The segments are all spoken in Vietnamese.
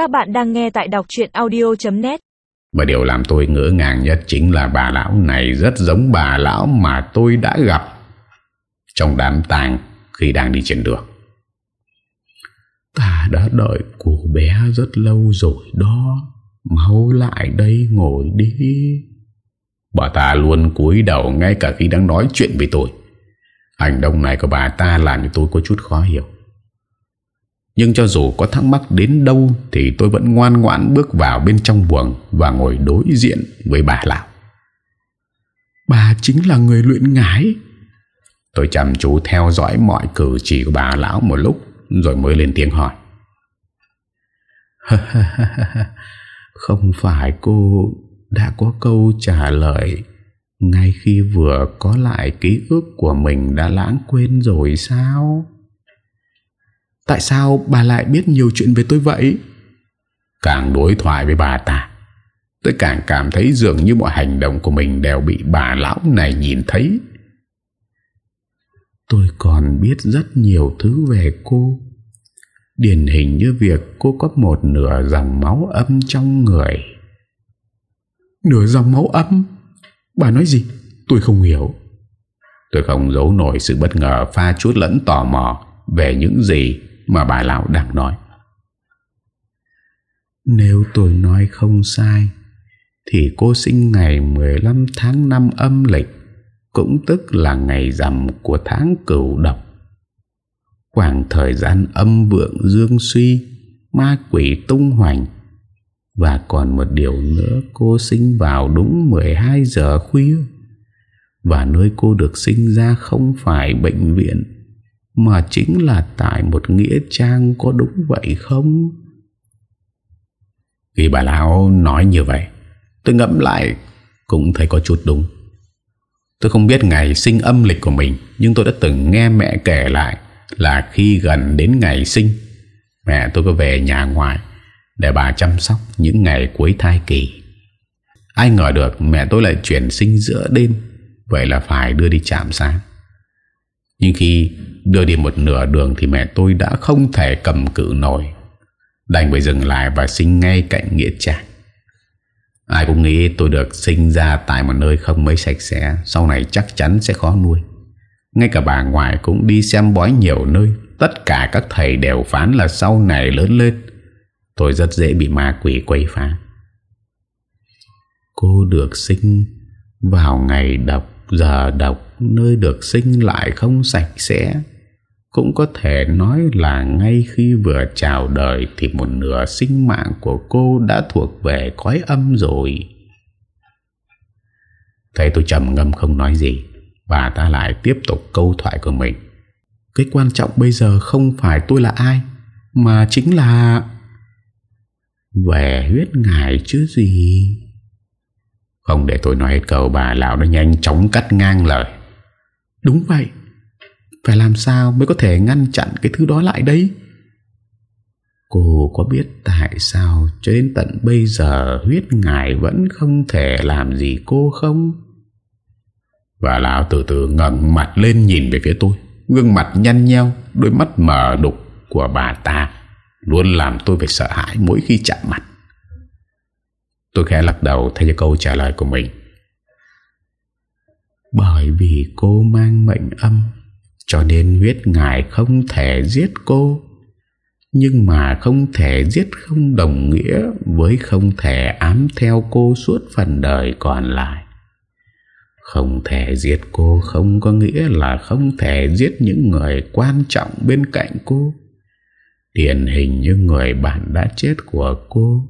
Các bạn đang nghe tại đọc chuyện audio.net Và điều làm tôi ngỡ ngàng nhất chính là bà lão này rất giống bà lão mà tôi đã gặp trong đám tang khi đang đi trên đường. Ta đã đợi cô bé rất lâu rồi đó. Mau lại đây ngồi đi. Bà ta luôn cúi đầu ngay cả khi đang nói chuyện với tôi. Hành động này của bà ta làm cho tôi có chút khó hiểu. Nhưng cho dù có thắc mắc đến đâu Thì tôi vẫn ngoan ngoãn bước vào bên trong buồng Và ngồi đối diện với bà lão Bà chính là người luyện ngải. Tôi chăm chú theo dõi mọi cử chỉ của bà lão một lúc Rồi mới lên tiếng hỏi. Không phải cô đã có câu trả lời Ngay khi vừa có lại ký ức của mình đã lãng quên rồi sao? Tại sao bà lại biết nhiều chuyện về tôi vậy? Càng đối thoại với bà ta Tôi càng cảm thấy dường như mọi hành động của mình đều bị bà lão này nhìn thấy Tôi còn biết rất nhiều thứ về cô Điển hình như việc cô có một nửa dòng máu âm trong người Nửa dòng máu âm? Bà nói gì? Tôi không hiểu Tôi không giấu nổi sự bất ngờ pha chút lẫn tò mò Về những gì mà bà lão đang nói. Nếu tôi nói không sai, thì cô sinh ngày 15 tháng 5 âm lịch, cũng tức là ngày rằm của tháng cửu độc. Khoảng thời gian âm vượng dương suy, ma quỷ tung hoành. Và còn một điều nữa cô sinh vào đúng 12 giờ khuya. Và nơi cô được sinh ra không phải bệnh viện mà chính là tại một nghĩa trang có đúng vậy không? Khi bà Lão nói như vậy, Tôi ngẫm lại Cũng thấy có chút đúng. Tôi không biết ngày sinh âm lịch của mình, Nhưng tôi đã từng nghe mẹ kể lại Là khi gần đến ngày sinh, Mẹ tôi có về nhà ngoài Để bà chăm sóc những ngày cuối thai kỳ. Ai ngờ được mẹ tôi lại chuyển sinh giữa đêm, Vậy là phải đưa đi chạm sáng Nhưng khi Đưa đi một nửa đường thì mẹ tôi đã không thể cầm cự nổi. Đành phải dừng lại và sinh ngay cạnh Nghĩa Trang. Ai cũng nghĩ tôi được sinh ra tại một nơi không mấy sạch sẽ Sau này chắc chắn sẽ khó nuôi. Ngay cả bà ngoại cũng đi xem bói nhiều nơi Tất cả các thầy đều phán là sau này lớn lên Tôi rất dễ bị ma quỷ quay phá. Cô được sinh vào ngày độc, giờ độc Nơi được sinh lại không sạch sẽ cũng có thể nói là ngay khi vừa chào đời Thì một nửa sinh mạng của cô đã thuộc về cõi âm rồi. Thấy tôi trầm ngâm không nói gì, Bà ta lại tiếp tục câu thoại của mình. Cái quan trọng bây giờ không phải tôi là ai, Mà chính là Về huyết ngài chứ gì. Không để tôi nói hết câu, bà lão đã nhanh chóng cắt ngang lời. Đúng vậy phải làm sao mới có thể ngăn chặn cái thứ đó lại đây? Cô có biết tại sao cho đến tận bây giờ huyết ngài vẫn không thể làm gì cô không? Và lão từ từ ngẩng mặt lên nhìn về phía tôi, Gương mặt nhăn nheo, Đôi mắt mở đục của bà ta Luôn làm tôi phải sợ hãi mỗi khi chạm mặt Tôi khẽ lắc đầu, thay cho câu trả lời của mình Bởi vì cô mang mệnh âm cho nên huyết ngài không thể giết cô. Nhưng mà không thể giết không đồng nghĩa Với không thể ám theo cô suốt phần đời còn lại. Không thể giết cô không có nghĩa là không thể giết những người quan trọng bên cạnh cô. Điển hình như người bạn đã chết của cô.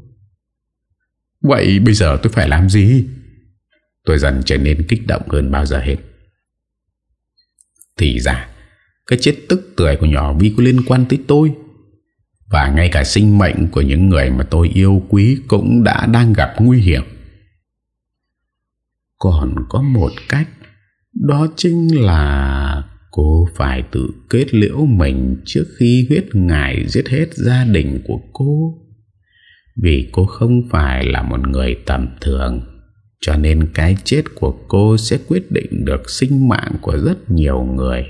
Vậy bây giờ tôi phải làm gì? Tôi dần trở nên kích động hơn bao giờ hết. Thì ra Cái chết tức tuổi của nhỏ Vi có liên quan tới tôi. Và ngay cả sinh mệnh của những người mà tôi yêu quý Cũng đã đang gặp nguy hiểm. Còn có một cách, Đó chính là Cô phải tự kết liễu mình Trước khi huyết ngài giết hết gia đình của cô. Vì cô không phải là một người tầm thường cho nên cái chết của cô sẽ quyết định được sinh mạng của rất nhiều người.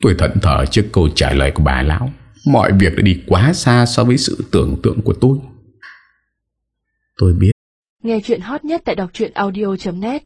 Tôi thận thở trước câu trả lời của bà lão. Mọi việc đã đi quá xa so với sự tưởng tượng của tôi. Tôi biết. Nghe chuyện hot nhất tại đọc truyện audio.net